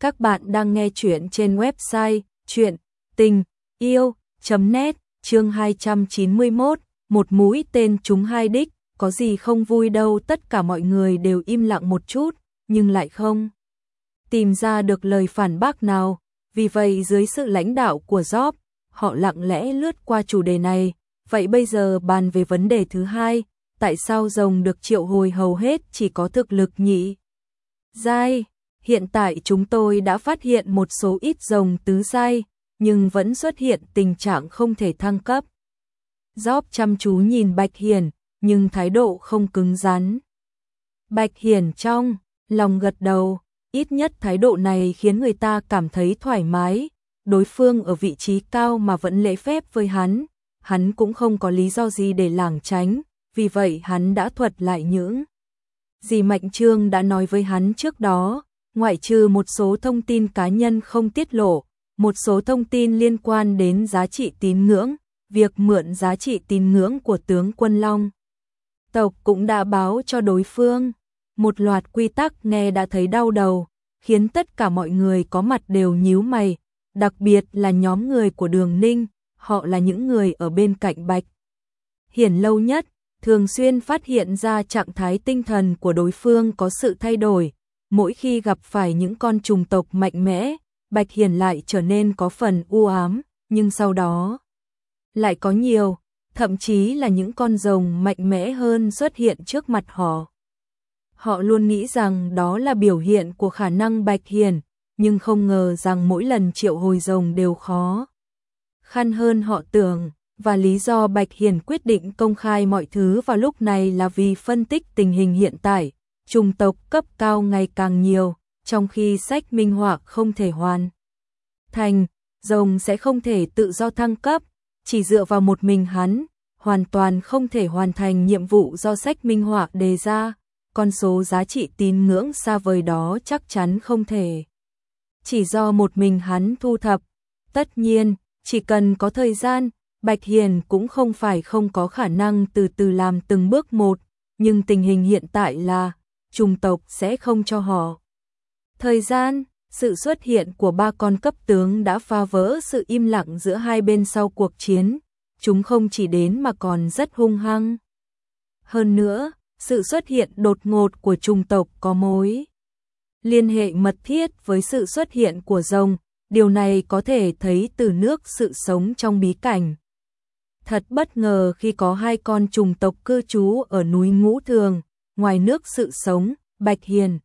Các bạn đang nghe chuyện trên website chuyện tình yêu.net chương 291, một mũi tên trúng hai đích, có gì không vui đâu tất cả mọi người đều im lặng một chút, nhưng lại không tìm ra được lời phản bác nào, vì vậy dưới sự lãnh đạo của Job, họ lặng lẽ lướt qua chủ đề này, vậy bây giờ bàn về vấn đề thứ hai, tại sao rồng được triệu hồi hầu hết chỉ có thực lực nhị? Giai? Hiện tại chúng tôi đã phát hiện một số ít rồng tứ sai nhưng vẫn xuất hiện tình trạng không thể thăng cấp. Job chăm chú nhìn Bạch Hiền, nhưng thái độ không cứng rắn. Bạch Hiền trong, lòng gật đầu, ít nhất thái độ này khiến người ta cảm thấy thoải mái, đối phương ở vị trí cao mà vẫn lễ phép với hắn, hắn cũng không có lý do gì để lảng tránh, vì vậy hắn đã thuật lại những gì Mạnh Trương đã nói với hắn trước đó, ngoại trừ một số thông tin cá nhân không tiết lộ, một số thông tin liên quan đến giá trị tín ngưỡng, việc mượn giá trị tín ngưỡng của tướng quân Long. Tộc cũng đã báo cho đối phương, một loạt quy tắc nghe đã thấy đau đầu, khiến tất cả mọi người có mặt đều nhíu mày, đặc biệt là nhóm người của Đường Ninh, họ là những người ở bên cạnh Bạch. Hiển lâu nhất, thường xuyên phát hiện ra trạng thái tinh thần của đối phương có sự thay đổi, mỗi khi gặp phải những con trùng tộc mạnh mẽ, Bạch Hiền lại trở nên có phần u ám, nhưng sau đó lại có nhiều, thậm chí là những con rồng mạnh mẽ hơn xuất hiện trước mặt họ. Họ luôn nghĩ rằng đó là biểu hiện của khả năng Bạch Hiền, nhưng không ngờ rằng mỗi lần triệu hồi rồng đều khó. Khăn hơn họ tưởng, và lý do Bạch Hiền quyết định công khai mọi thứ vào lúc này là vì phân tích tình hình hiện tại, trùng tộc cấp cao ngày càng nhiều, trong khi sách minh họa không thể hoàn thành, rồng sẽ không thể tự do thăng cấp, chỉ dựa vào một mình hắn, hoàn toàn không thể hoàn thành nhiệm vụ do sách minh họa đề ra, con số giá trị tín ngưỡng xa vời đó chắc chắn không thể. Chỉ do một mình hắn thu thập, tất nhiên, chỉ cần có thời gian, Bạch Hiền cũng không phải không có khả năng từ từ làm từng bước một, nhưng tình hình hiện tại là trùng tộc sẽ không cho họ. Thời gian, sự xuất hiện của ba con cấp tướng đã phá vỡ sự im lặng giữa hai bên sau cuộc chiến, chúng không chỉ đến mà còn rất hung hăng. Hơn nữa, sự xuất hiện đột ngột của trùng tộc có mối liên hệ mật thiết với sự xuất hiện của rồng, điều này có thể thấy từ nước sự sống trong bí cảnh. Thật bất ngờ khi có hai con trùng tộc cư trú ở núi Ngũ Thường, ngoài nước sự sống, Bạch Hiền.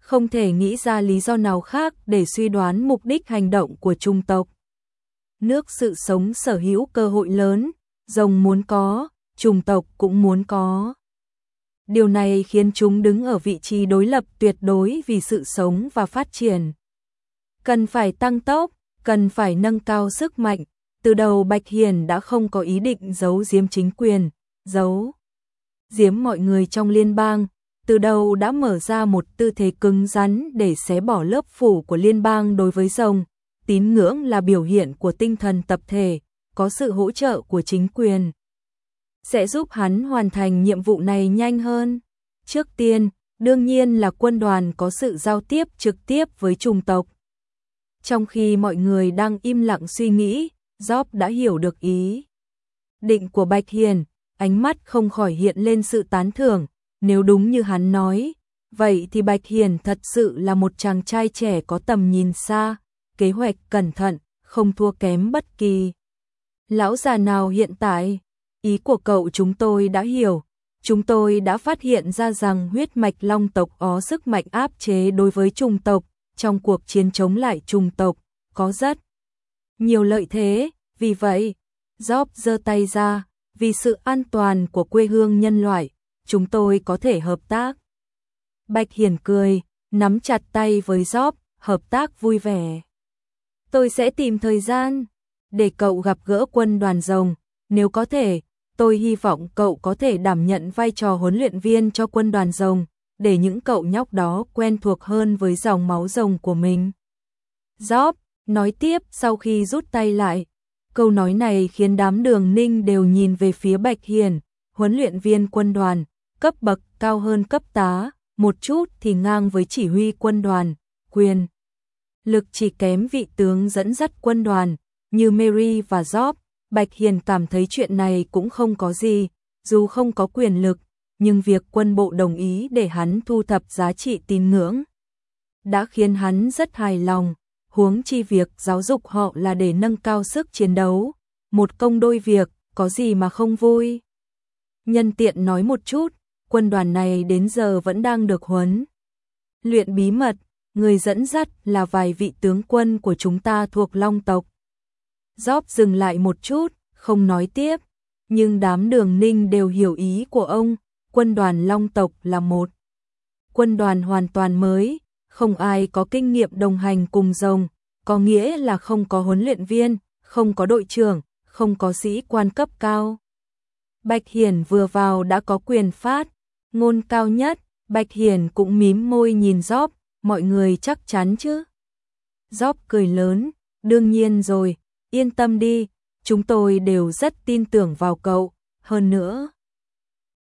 Không thể nghĩ ra lý do nào khác để suy đoán mục đích hành động của trung tộc. Nước sự sống sở hữu cơ hội lớn, rồng muốn có, trùng tộc cũng muốn có. Điều này khiến chúng đứng ở vị trí đối lập tuyệt đối vì sự sống và phát triển. Cần phải tăng tốc, cần phải nâng cao sức mạnh. Từ đầu Bạch Hiền đã không có ý định giấu giếm chính quyền, giấu giếm mọi người trong liên bang, từ đầu đã mở ra một tư thế cứng rắn để xé bỏ lớp phủ của liên bang đối với rồng. Tín ngưỡng là biểu hiện của tinh thần tập thể, có sự hỗ trợ của chính quyền. Sẽ giúp hắn hoàn thành nhiệm vụ này nhanh hơn. Trước tiên, đương nhiên là quân đoàn có sự giao tiếp trực tiếp với chủng tộc. Trong khi mọi người đang im lặng suy nghĩ, Job đã hiểu được ý. Định của Bạch Hiền, ánh mắt không khỏi hiện lên sự tán thưởng, nếu đúng như hắn nói, vậy thì Bạch Hiền thật sự là một chàng trai trẻ có tầm nhìn xa, kế hoạch cẩn thận, không thua kém bất kỳ. Lão già nào hiện tại, ý của cậu chúng tôi đã hiểu, chúng tôi đã phát hiện ra rằng huyết mạch long tộc có sức mạnh áp chế đối với trùng tộc, trong cuộc chiến chống lại trùng tộc, có rất nhiều lợi thế, vì vậy, Job giơ tay ra, vì sự an toàn của quê hương nhân loại, chúng tôi có thể hợp tác. Bạch Hiền cười, nắm chặt tay với Job, hợp tác vui vẻ. Tôi sẽ tìm thời gian để cậu gặp gỡ quân đoàn rồng, nếu có thể, tôi hy vọng cậu có thể đảm nhận vai trò huấn luyện viên cho quân đoàn rồng, để những cậu nhóc đó quen thuộc hơn với dòng máu rồng của mình. Job, nói tiếp sau khi rút tay lại, câu nói này khiến đám đường ninh đều nhìn về phía Bạch Hiền, huấn luyện viên quân đoàn, cấp bậc cao hơn cấp tá, một chút thì ngang với chỉ huy quân đoàn, quyền. lực chỉ kém vị tướng dẫn dắt quân đoàn, như Mary và Job, Bạch Hiền cảm thấy chuyện này cũng không có gì, dù không có quyền lực, nhưng việc quân bộ đồng ý để hắn thu thập giá trị tín ngưỡng đã khiến hắn rất hài lòng, huống chi việc giáo dục họ là để nâng cao sức chiến đấu, một công đôi việc, có gì mà không vui. Nhân tiện nói một chút, quân đoàn này đến giờ vẫn đang được huấn. Luyện bí mật, người dẫn dắt là vài vị tướng quân của chúng ta thuộc Long tộc. Gióp dừng lại một chút, không nói tiếp, nhưng đám đường ninh đều hiểu ý của ông, quân đoàn Long tộc là một. Quân đoàn hoàn toàn mới, không ai có kinh nghiệm đồng hành cùng rồng, có nghĩa là không có huấn luyện viên, không có đội trưởng, không có sĩ quan cấp cao. Bạch Hiền vừa vào đã có quyền phát, ngôn cao nhất, Bạch Hiền cũng mím môi nhìn Gióp, mọi người chắc chắn chứ. Gióp cười lớn, đương nhiên rồi, yên tâm đi, chúng tôi đều rất tin tưởng vào cậu, hơn nữa.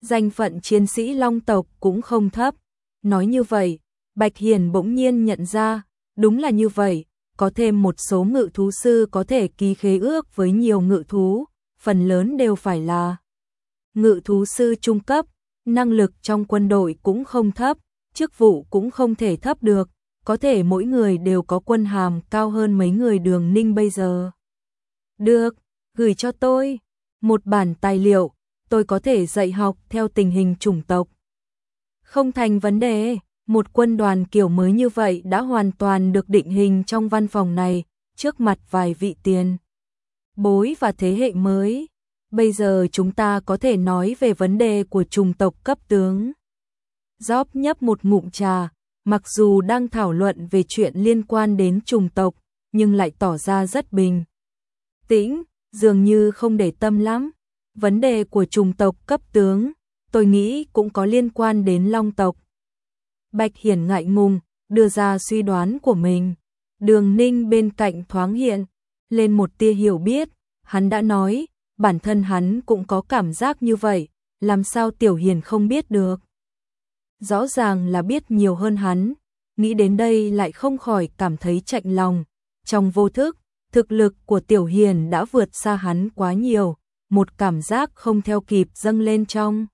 Danh phận chiến sĩ Long tộc cũng không thấp, nói như vậy, Bạch Hiền bỗng nhiên nhận ra, đúng là như vậy, có thêm một số ngự thú sư có thể ký khế ước với nhiều ngự thú, phần lớn đều phải là ngự thú sư trung cấp, năng lực trong quân đội cũng không thấp, chức vụ cũng không thể thấp được, có thể mỗi người đều có quân hàm cao hơn mấy người đường ninh bây giờ. Được, gửi cho tôi một bản tài liệu, tôi có thể dạy học theo tình hình chủng tộc. Không thành vấn đề. Một quân đoàn kiểu mới như vậy đã hoàn toàn được định hình trong văn phòng này, trước mặt vài vị tiền. Bối và thế hệ mới. Bây giờ chúng ta có thể nói về vấn đề của trùng tộc cấp tướng. Gióp nhấp một ngụm trà, mặc dù đang thảo luận về chuyện liên quan đến trùng tộc, nhưng lại tỏ ra rất bình. Tĩnh, dường như không để tâm lắm. Vấn đề của trùng tộc cấp tướng, tôi nghĩ cũng có liên quan đến long tộc. Bạch Hiển ngại ngùng, đưa ra suy đoán của mình. Đường Ninh bên cạnh thoáng hiện, lên một tia hiểu biết, hắn đã nói, bản thân hắn cũng có cảm giác như vậy, làm sao Tiểu Hiền không biết được. Rõ ràng là biết nhiều hơn hắn, nghĩ đến đây lại không khỏi cảm thấy chạnh lòng. Trong vô thức, thực lực của Tiểu Hiền đã vượt xa hắn quá nhiều, một cảm giác không theo kịp dâng lên trong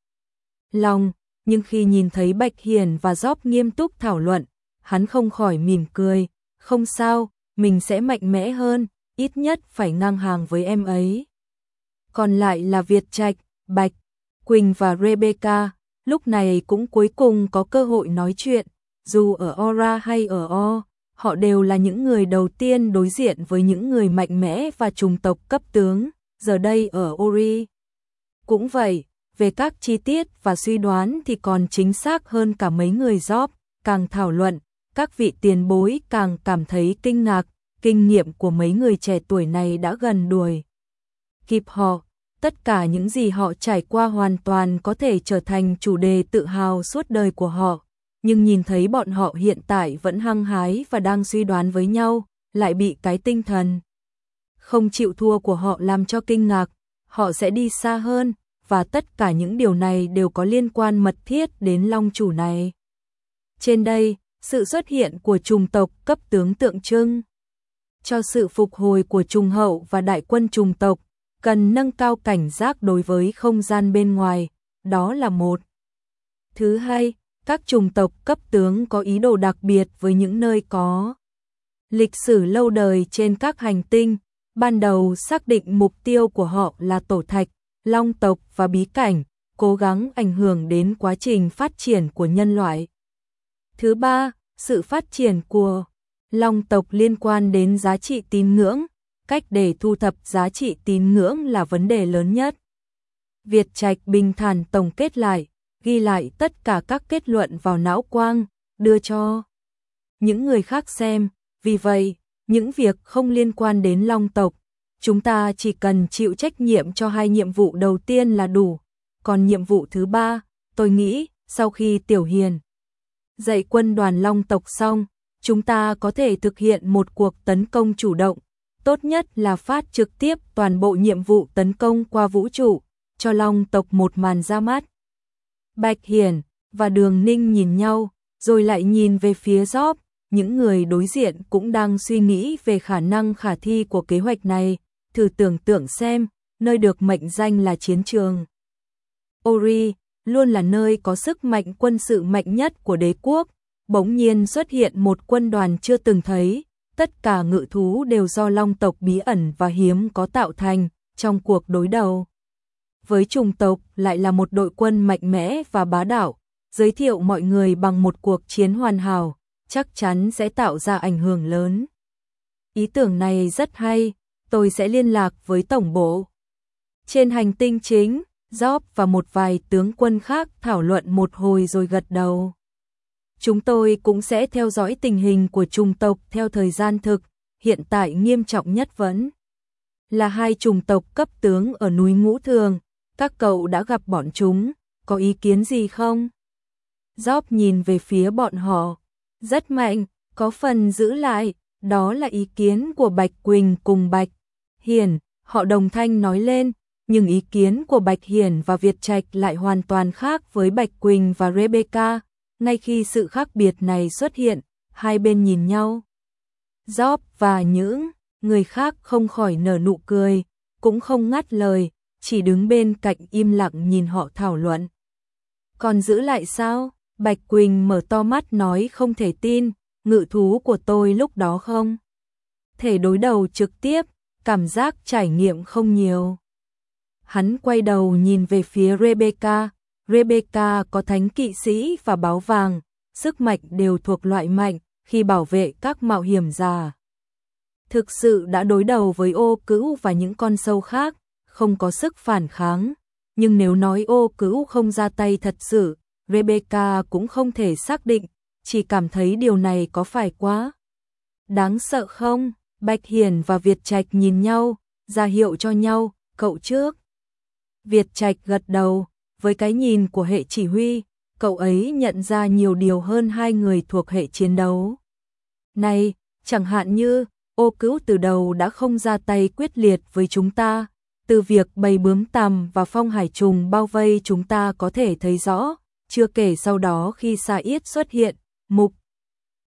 lòng, nhưng khi nhìn thấy Bạch Hiền và Gióp nghiêm túc thảo luận, hắn không khỏi mỉm cười, không sao, mình sẽ mạnh mẽ hơn, ít nhất phải ngang hàng với em ấy. Còn lại là Việt Trạch, Bạch, Quỳnh và Rebecca, lúc này cũng cuối cùng có cơ hội nói chuyện, dù ở Ora hay ở O, họ đều là những người đầu tiên đối diện với những người mạnh mẽ và trùng tộc cấp tướng, giờ đây ở Ori. Cũng vậy, về các chi tiết và suy đoán thì còn chính xác hơn cả mấy người job, càng thảo luận, các vị tiền bối càng cảm thấy kinh ngạc, kinh nghiệm của mấy người trẻ tuổi này đã gần đuổi. Kịp họ, tất cả những gì họ trải qua hoàn toàn có thể trở thành chủ đề tự hào suốt đời của họ, nhưng nhìn thấy bọn họ hiện tại vẫn hăng hái và đang suy đoán với nhau, lại bị cái tinh thần không chịu thua của họ làm cho kinh ngạc, họ sẽ đi xa hơn, và tất cả những điều này đều có liên quan mật thiết đến long chủ này. Trên đây, sự xuất hiện của trùng tộc cấp tướng tượng trưng cho sự phục hồi của trùng hậu và đại quân trùng tộc, cần nâng cao cảnh giác đối với không gian bên ngoài, đó là một. Thứ hai, các trùng tộc cấp tướng có ý đồ đặc biệt với những nơi có lịch sử lâu đời trên các hành tinh, ban đầu xác định mục tiêu của họ là tổ thạch, long tộc và bí cảnh, cố gắng ảnh hưởng đến quá trình phát triển của nhân loại. Thứ ba, sự phát triển của long tộc liên quan đến giá trị tín ngưỡng, cách để thu thập giá trị tín ngưỡng là vấn đề lớn nhất. Việt Trạch bình thản tổng kết lại, ghi lại tất cả các kết luận vào não quang, đưa cho những người khác xem, vì vậy, những việc không liên quan đến long tộc, chúng ta chỉ cần chịu trách nhiệm cho hai nhiệm vụ đầu tiên là đủ. Còn nhiệm vụ thứ ba, tôi nghĩ, sau khi Tiểu Hiền dạy quân đoàn Long tộc xong, chúng ta có thể thực hiện một cuộc tấn công chủ động. Tốt nhất là phát trực tiếp toàn bộ nhiệm vụ tấn công qua vũ trụ, cho Long tộc một màn ra mắt. Bạch Hiền và Đường Ninh nhìn nhau, rồi lại nhìn về phía Gióp, những người đối diện cũng đang suy nghĩ về khả năng khả thi của kế hoạch này, thử tưởng tượng xem, nơi được mệnh danh là chiến trường. Ori, luôn là nơi có sức mạnh quân sự mạnh nhất của đế quốc, bỗng nhiên xuất hiện một quân đoàn chưa từng thấy, tất cả ngự thú đều do long tộc bí ẩn và hiếm có tạo thành trong cuộc đối đầu. Với trùng tộc lại là một đội quân mạnh mẽ và bá đạo, giới thiệu mọi người bằng một cuộc chiến hoàn hảo, chắc chắn sẽ tạo ra ảnh hưởng lớn. Ý tưởng này rất hay, tôi sẽ liên lạc với tổng bộ. Trên hành tinh chính, Job và một vài tướng quân khác thảo luận một hồi rồi gật đầu. Chúng tôi cũng sẽ theo dõi tình hình của trùng tộc theo thời gian thực, hiện tại nghiêm trọng nhất vẫn là hai trùng tộc cấp tướng ở núi Ngũ Thường, các cậu đã gặp bọn chúng, có ý kiến gì không? Job nhìn về phía bọn họ, rất mạnh, có phần giữ lại, đó là ý kiến của Bạch Quỳnh cùng Bạch Hiền, họ đồng thanh nói lên, nhưng ý kiến của Bạch Hiền và Việt Trạch lại hoàn toàn khác với Bạch Quỳnh và Rebecca, ngay khi sự khác biệt này xuất hiện, hai bên nhìn nhau. Job và những người khác không khỏi nở nụ cười, cũng không ngắt lời, chỉ đứng bên cạnh im lặng nhìn họ thảo luận. Còn giữ lại sao? Bạch Quỳnh mở to mắt nói không thể tin, ngự thú của tôi lúc đó không? Thể đối đầu trực tiếp, cảm giác trải nghiệm không nhiều. Hắn quay đầu nhìn về phía Rebecca, Rebecca có thánh kỵ sĩ và báo vàng, sức mạnh đều thuộc loại mạnh khi bảo vệ các mạo hiểm giả. Thực sự đã đối đầu với ô cữu và những con sâu khác, không có sức phản kháng. Nhưng nếu nói ô cữu không ra tay thật sự, Rebecca cũng không thể xác định, chỉ cảm thấy điều này có phải quá. Đáng sợ không? Bạch Hiền và Việt Trạch nhìn nhau, ra hiệu cho nhau, cậu trước. Việt Trạch gật đầu, với cái nhìn của hệ chỉ huy, cậu ấy nhận ra nhiều điều hơn hai người thuộc hệ chiến đấu. Này, chẳng hạn như, ô cứu từ đầu đã không ra tay quyết liệt với chúng ta, từ việc bầy bướm tằm và phong hải trùng bao vây chúng ta có thể thấy rõ, chưa kể sau đó khi Sa Yết xuất hiện, mục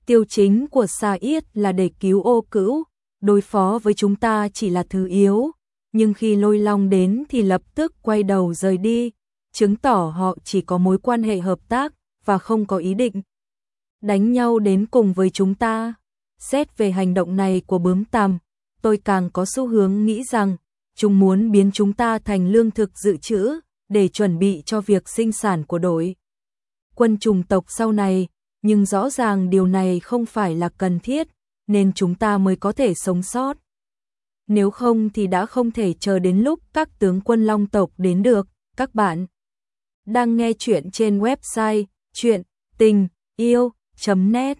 tiêu chính của Sa Yết là để cứu ô cữu, đối phó với chúng ta chỉ là thứ yếu, nhưng khi lôi long đến thì lập tức quay đầu rời đi, chứng tỏ họ chỉ có mối quan hệ hợp tác và không có ý định đánh nhau đến cùng với chúng ta. Xét về hành động này của bướm tằm, tôi càng có xu hướng nghĩ rằng chúng muốn biến chúng ta thành lương thực dự trữ để chuẩn bị cho việc sinh sản của đội quân trùng tộc sau này, nhưng rõ ràng điều này không phải là cần thiết, nên chúng ta mới có thể sống sót. Nếu không thì đã không thể chờ đến lúc các tướng quân long tộc đến được, các bạn đang nghe chuyện trên website chuyện tình yêu.net